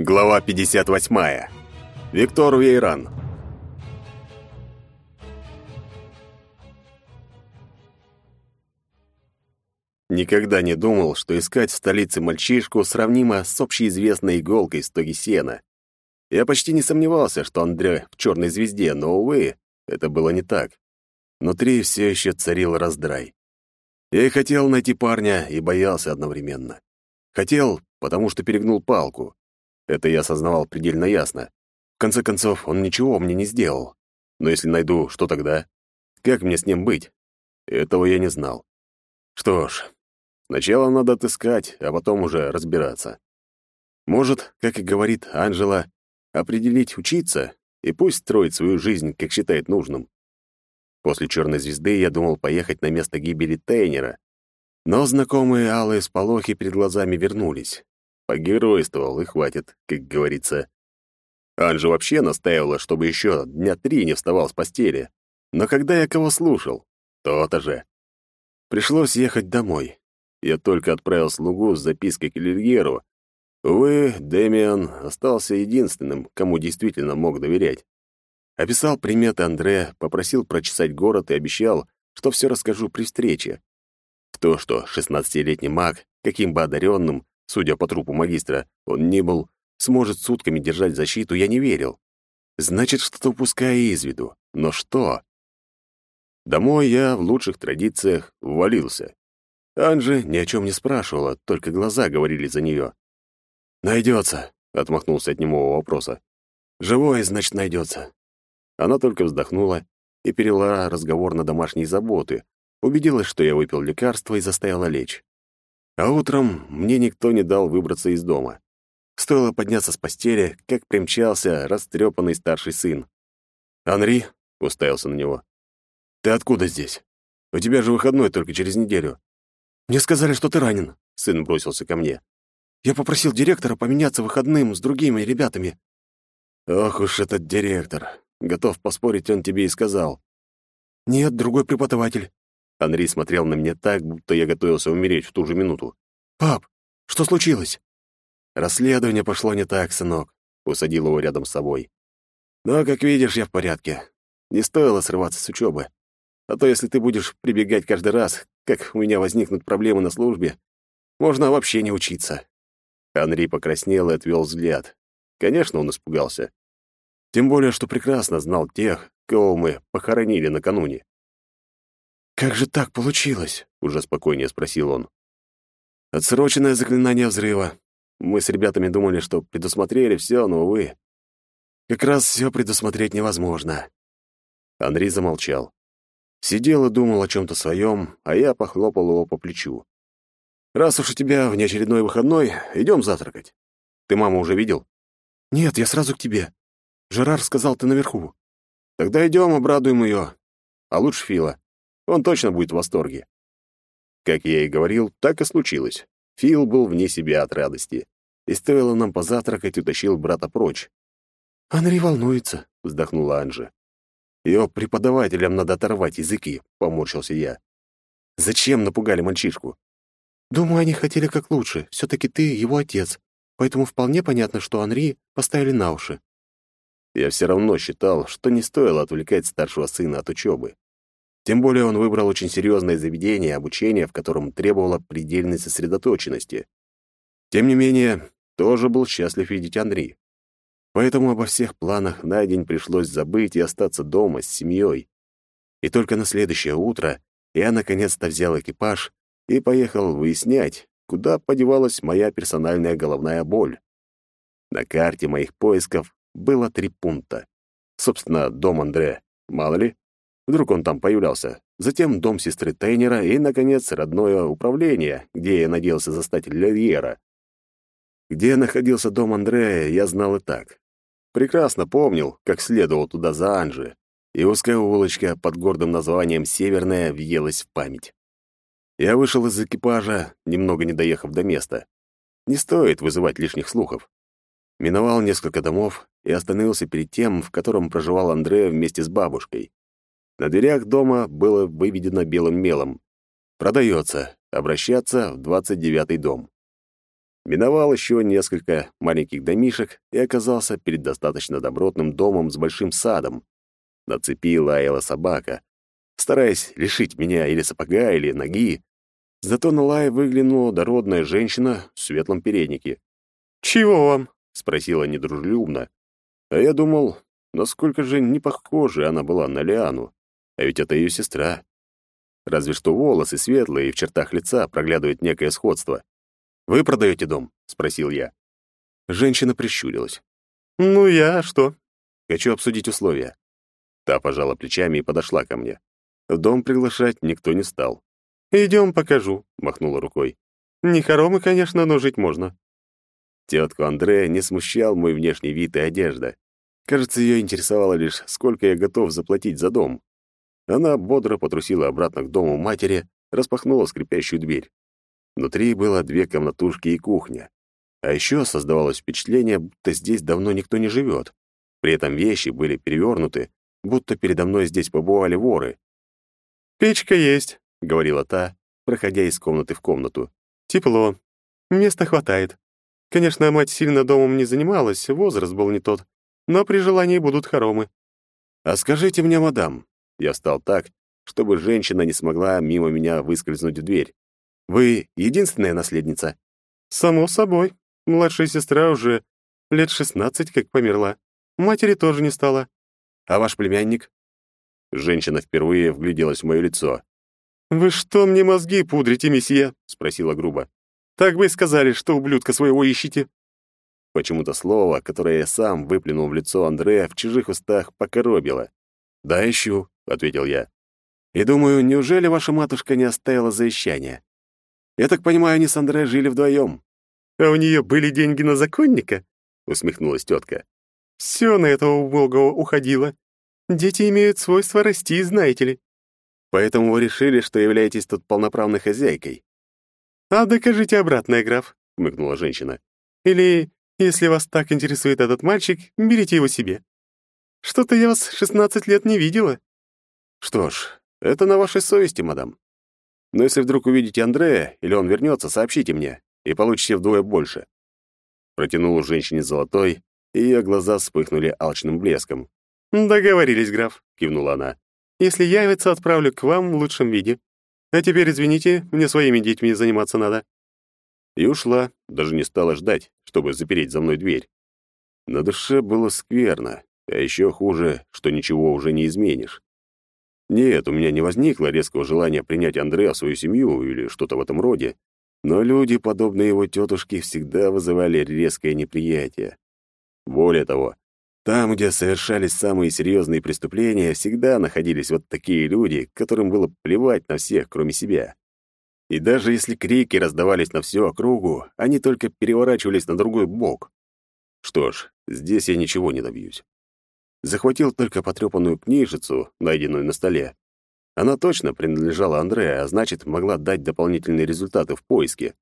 Глава 58. Виктор Вейран. Никогда не думал, что искать в столице мальчишку сравнимо с общеизвестной иголкой стоги сена. Я почти не сомневался, что Андре в черной звезде, но, увы, это было не так. Внутри все еще царил раздрай. Я и хотел найти парня, и боялся одновременно. Хотел, потому что перегнул палку. Это я осознавал предельно ясно. В конце концов, он ничего мне не сделал. Но если найду, что тогда? Как мне с ним быть? Этого я не знал. Что ж, сначала надо отыскать, а потом уже разбираться. Может, как и говорит Анжела, определить учиться, и пусть строит свою жизнь, как считает нужным. После «Черной звезды» я думал поехать на место гибели Тейнера, но знакомые алые сполохи перед глазами вернулись. Погеройствовал, и хватит, как говорится. Анжа вообще настаивала, чтобы еще дня три не вставал с постели. Но когда я кого слушал? То-то же. Пришлось ехать домой. Я только отправил слугу с запиской к Лильеру. Увы, Дэмиан остался единственным, кому действительно мог доверять. Описал приметы Андре, попросил прочесать город и обещал, что все расскажу при встрече. В то, что шестнадцатилетний маг, каким бы одаренным, Судя по трупу магистра, он не был, сможет сутками держать защиту, я не верил. Значит, что-то упускаю из виду. Но что? Домой я в лучших традициях ввалился. Анжи ни о чем не спрашивала, только глаза говорили за нее. «Найдется», — отмахнулся от немого вопроса. «Живое, значит, найдется». Она только вздохнула и перевела разговор на домашние заботы, убедилась, что я выпил лекарство и заставила лечь. А утром мне никто не дал выбраться из дома. Стоило подняться с постели, как примчался растрепанный старший сын. «Анри?» — уставился на него. «Ты откуда здесь? У тебя же выходной только через неделю». «Мне сказали, что ты ранен», — сын бросился ко мне. «Я попросил директора поменяться выходным с другими ребятами». «Ох уж этот директор. Готов поспорить, он тебе и сказал». «Нет, другой преподаватель. Анри смотрел на меня так, будто я готовился умереть в ту же минуту. «Пап, что случилось?» «Расследование пошло не так, сынок», — усадил его рядом с собой. «Но, как видишь, я в порядке. Не стоило срываться с учебы. А то, если ты будешь прибегать каждый раз, как у меня возникнут проблемы на службе, можно вообще не учиться». Анри покраснел и отвел взгляд. Конечно, он испугался. Тем более, что прекрасно знал тех, кого мы похоронили накануне. «Как же так получилось?» — уже спокойнее спросил он. «Отсроченное заклинание взрыва. Мы с ребятами думали, что предусмотрели все, но, увы. Как раз все предусмотреть невозможно». Андрей замолчал. Сидел и думал о чем-то своем, а я похлопал его по плечу. «Раз уж у тебя внеочередной выходной, идем завтракать. Ты маму уже видел?» «Нет, я сразу к тебе. Жерар сказал, ты наверху. Тогда идем, обрадуем ее. А лучше Фила. Он точно будет в восторге. Как я и говорил, так и случилось. Фил был вне себя от радости. И стоило нам позавтракать, утащил брата прочь. «Анри волнуется», — вздохнула Анжи. «Его преподавателям надо оторвать языки», — поморщился я. «Зачем напугали мальчишку?» «Думаю, они хотели как лучше. Все-таки ты его отец, поэтому вполне понятно, что Анри поставили на уши». Я все равно считал, что не стоило отвлекать старшего сына от учебы. Тем более он выбрал очень серьезное заведение, обучение в котором требовало предельной сосредоточенности. Тем не менее, тоже был счастлив видеть Андрей. Поэтому обо всех планах на день пришлось забыть и остаться дома с семьей. И только на следующее утро я наконец-то взял экипаж и поехал выяснять, куда подевалась моя персональная головная боль. На карте моих поисков было три пункта. Собственно, дом Андре, мало ли, Вдруг он там появлялся. Затем дом сестры Тейнера и, наконец, родное управление, где я надеялся застать Лельера. Где находился дом Андрея, я знал и так. Прекрасно помнил, как следовал туда за Анжи, и узкая улочка под гордым названием «Северная» въелась в память. Я вышел из экипажа, немного не доехав до места. Не стоит вызывать лишних слухов. Миновал несколько домов и остановился перед тем, в котором проживал Андрея вместе с бабушкой. На дверях дома было выведено белым мелом. Продается. Обращаться в 29-й дом. Миновал еще несколько маленьких домишек и оказался перед достаточно добротным домом с большим садом. На цепи лаяла собака, стараясь лишить меня или сапога, или ноги. Зато на лай выглянула дородная женщина в светлом переднике. «Чего вам?» — спросила недружелюбно. А я думал, насколько же не похожа она была на Лиану. А ведь это ее сестра. Разве что волосы светлые, и в чертах лица проглядывает некое сходство. «Вы продаете дом?» — спросил я. Женщина прищурилась. «Ну, я что?» «Хочу обсудить условия». Та пожала плечами и подошла ко мне. В дом приглашать никто не стал. «Идем, покажу», — махнула рукой. «Не хоромы, конечно, но жить можно». Тетку Андре не смущал мой внешний вид и одежда. Кажется, ее интересовало лишь, сколько я готов заплатить за дом. Она бодро потрусила обратно к дому матери, распахнула скрипящую дверь. Внутри было две комнатушки и кухня. А еще создавалось впечатление, будто здесь давно никто не живет. При этом вещи были перевернуты, будто передо мной здесь побывали воры. «Печка есть», — говорила та, проходя из комнаты в комнату. «Тепло. Места хватает. Конечно, мать сильно домом не занималась, возраст был не тот, но при желании будут хоромы». «А скажите мне, мадам», — я встал так, чтобы женщина не смогла мимо меня выскользнуть в дверь. «Вы единственная наследница?» «Само собой. Младшая сестра уже лет шестнадцать как померла. Матери тоже не стало». «А ваш племянник?» Женщина впервые вгляделась в мое лицо. «Вы что мне мозги пудрите, месье?» — спросила грубо. Так бы и сказали, что ублюдка своего ищете». Почему-то слово, которое я сам выплюнул в лицо Андрея, в чужих устах покоробило. «Да, ищу», — ответил я. «И думаю, неужели ваша матушка не оставила завещание? Я так понимаю, они с Андре жили вдвоем». «А у нее были деньги на законника?» — усмехнулась тетка. «Все на этого убогого уходило. Дети имеют свойство расти, знаете ли». «Поэтому вы решили, что являетесь тут полноправной хозяйкой?» «А докажите обратное, граф», — хмыкнула женщина. «Или, если вас так интересует этот мальчик, берите его себе. Что-то я вас 16 лет не видела». «Что ж, это на вашей совести, мадам. Но если вдруг увидите Андрея, или он вернется, сообщите мне, и получите вдвое больше». Протянул женщине золотой, и ее глаза вспыхнули алчным блеском. «Договорились, граф», — кивнула она. «Если явится, отправлю к вам в лучшем виде. А теперь, извините, мне своими детьми заниматься надо». И ушла, даже не стала ждать, чтобы запереть за мной дверь. На душе было скверно, а еще хуже, что ничего уже не изменишь. Нет, у меня не возникло резкого желания принять Андрея в свою семью или что-то в этом роде, но люди, подобные его тетушке, всегда вызывали резкое неприятие. Более того, там, где совершались самые серьезные преступления, всегда находились вот такие люди, которым было плевать на всех, кроме себя. И даже если крики раздавались на всю округу, они только переворачивались на другой бок. Что ж, здесь я ничего не добьюсь. Захватил только потрепанную книжицу, найденную на столе. Она точно принадлежала Андреа, а значит, могла дать дополнительные результаты в поиске.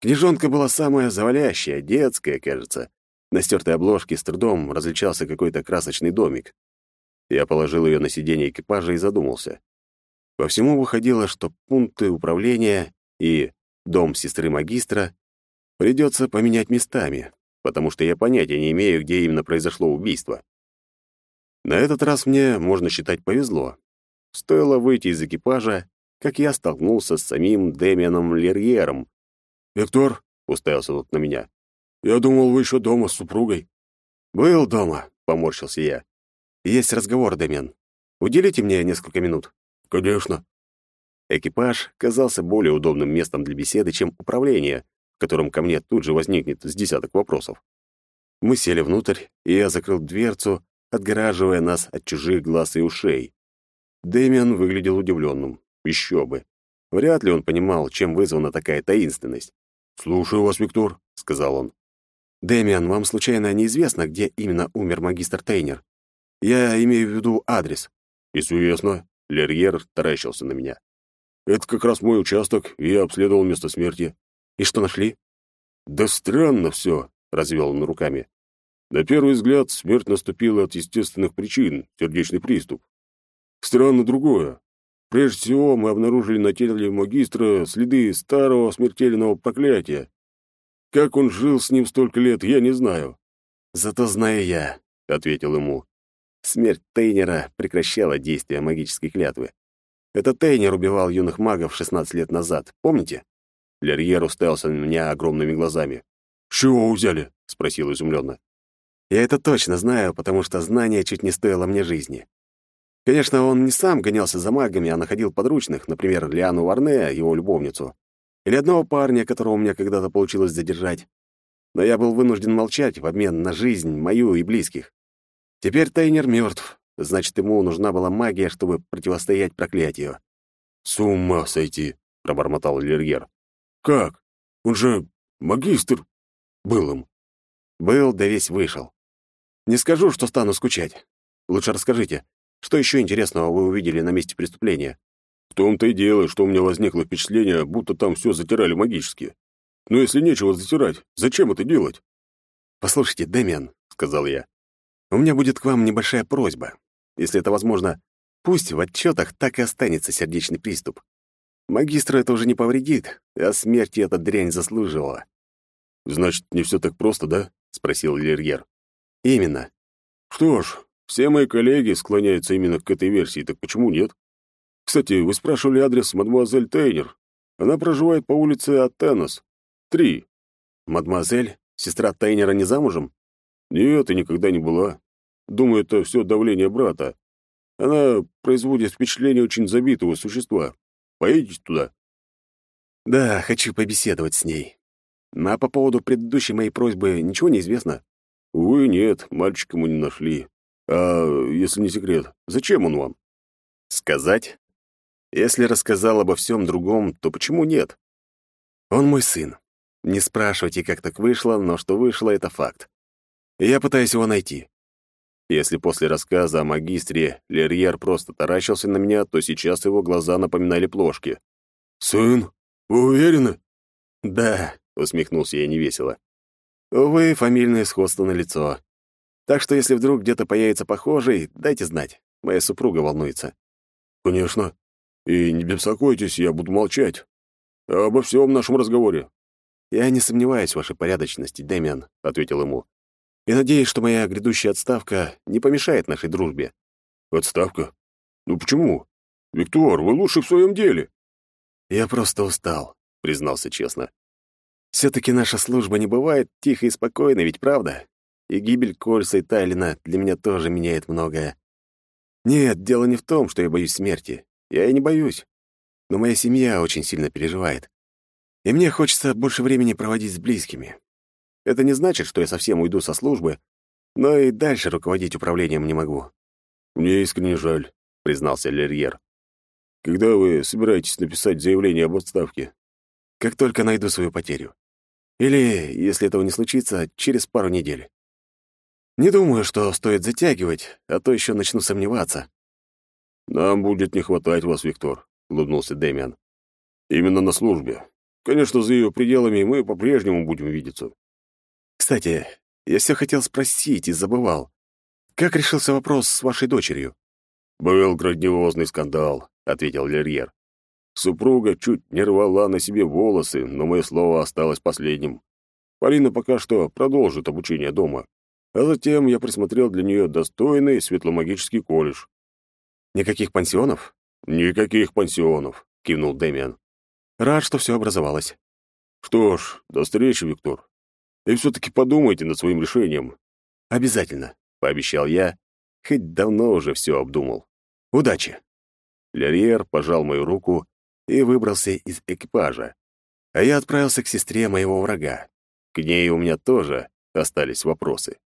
Книжонка была самая завалящая, детская, кажется, на стертой обложке с трудом различался какой-то красочный домик. Я положил ее на сиденье экипажа и задумался. По всему выходило, что пункты управления и дом сестры магистра придется поменять местами, потому что я понятия не имею, где именно произошло убийство. На этот раз мне, можно считать, повезло. Стоило выйти из экипажа, как я столкнулся с самим Дэмианом Лерьером. «Виктор?» — уставился тот на меня. Я думал, вы еще дома с супругой». «Был дома», — поморщился я. «Есть разговор, Дэмиан. Уделите мне несколько минут?» «Конечно». Экипаж казался более удобным местом для беседы, чем управление, в котором ко мне тут же возникнет с десяток вопросов. Мы сели внутрь, и я закрыл дверцу, отгораживая нас от чужих глаз и ушей. Дэмиан выглядел удивленным. Еще бы. Вряд ли он понимал, чем вызвана такая таинственность. «Слушаю вас, Виктор», — сказал он. «Дэмиан, вам случайно неизвестно, где именно умер магистр Тейнер? Я имею в виду адрес». «Известно». Лерьер таращился на меня. «Это как раз мой участок, и я обследовал место смерти». «И что нашли?» «Да странно все», — развел он руками. На первый взгляд, смерть наступила от естественных причин, сердечный приступ. Странно другое. Прежде всего, мы обнаружили на теле магистра следы старого смертельного проклятия. Как он жил с ним столько лет, я не знаю. Зато знаю я, ответил ему. Смерть Тейнера прекращала действие магической клятвы. Это Тейнер убивал юных магов 16 лет назад, помните? Лерьер уставился на меня огромными глазами. «С чего взяли?» — спросил изумленно. «Я это точно знаю, потому что знание чуть не стоило мне жизни. Конечно, он не сам гонялся за магами, а находил подручных, например, Лиану Варне, его любовницу, или одного парня, которого у меня когда-то получилось задержать. Но я был вынужден молчать в обмен на жизнь мою и близких. Теперь Тайнер мертв, значит, ему нужна была магия, чтобы противостоять проклятию. «С ума сойти!» — пробормотал Лерьер. «Как? Он же магистр был им». «Был, да весь вышел. Не скажу, что стану скучать. Лучше расскажите, что еще интересного вы увидели на месте преступления?» «В том-то и дело, что у меня возникло впечатление, будто там все затирали магически. Но если нечего затирать, зачем это делать?» «Послушайте, Дэмиан», — сказал я, — «у меня будет к вам небольшая просьба. Если это возможно, пусть в отчетах так и останется сердечный приступ. Магистру это уже не повредит, а смерти эта дрянь заслуживала». «Значит, не все так просто, да?» — спросил Лерьер. «Именно». «Что ж, все мои коллеги склоняются именно к этой версии, так почему нет? Кстати, вы спрашивали адрес мадемуазель Тейнер. Она проживает по улице Аттенос. Три. Мадемуазель? Сестра Тейнера не замужем? Нет, и никогда не была. Думаю, это все давление брата. Она производит впечатление очень забитого существа. Поедете туда? Да, хочу побеседовать с ней. А по поводу предыдущей моей просьбы ничего не известно? Увы, нет, мальчика мы не нашли. А если не секрет, зачем он вам? Сказать? Если рассказал обо всем другом, то почему нет? Он мой сын. Не спрашивайте, как так вышло, но что вышло — это факт. я пытаюсь его найти. Если после рассказа о магистре Лерьер просто таращился на меня, то сейчас его глаза напоминали плошки. «Сын? Вы уверены?» «Да», — усмехнулся я невесело. «Увы, фамильное сходство на лицо. Так что если вдруг где-то появится похожий, дайте знать. Моя супруга волнуется». «Конечно. И не беспокойтесь, я буду молчать. Обо всем нашем разговоре». «Я не сомневаюсь в вашей порядочности, Дэмиан», — ответил ему. «И надеюсь, что моя грядущая отставка не помешает нашей дружбе». «Отставка? Ну почему? Виктор, вы лучше в своем деле». «Я просто устал», — признался честно. «Все-таки наша служба не бывает тихой и спокойной, ведь правда? И гибель Кольса и Тайлина для меня тоже меняет многое. Нет, дело не в том, что я боюсь смерти. Я и не боюсь. Но моя семья очень сильно переживает. И мне хочется больше времени проводить с близкими. Это не значит, что я совсем уйду со службы, но и дальше руководить управлением не могу. «Мне искренне жаль», — признался Лерьер. «Когда вы собираетесь написать заявление об отставке?» «Как только найду свою потерю. Или, если этого не случится, через пару недель. Не думаю, что стоит затягивать, а то еще начну сомневаться». «Нам будет не хватать вас, Виктор», — улыбнулся Дэмиан. «Именно на службе. Конечно, за ее пределами мы по-прежнему будем видеться. Кстати, я все хотел спросить и забывал. Как решился вопрос с вашей дочерью? Был грандиозный скандал, ответил Лерьер. Супруга чуть не рвала на себе волосы, но мое слово осталось последним. Полина пока что продолжит обучение дома. А затем я присмотрел для нее достойный светломагический колледж. Никаких пансионов? Никаких пансионов, кивнул Дэмиан. Рад, что все образовалось. Что ж, до встречи, Виктор. И все-таки подумайте над своим решением. Обязательно, пообещал я, хоть давно уже все обдумал. Удачи. Лерьер пожал мою руку и выбрался из экипажа, а я отправился к сестре моего врага. К ней у меня тоже остались вопросы.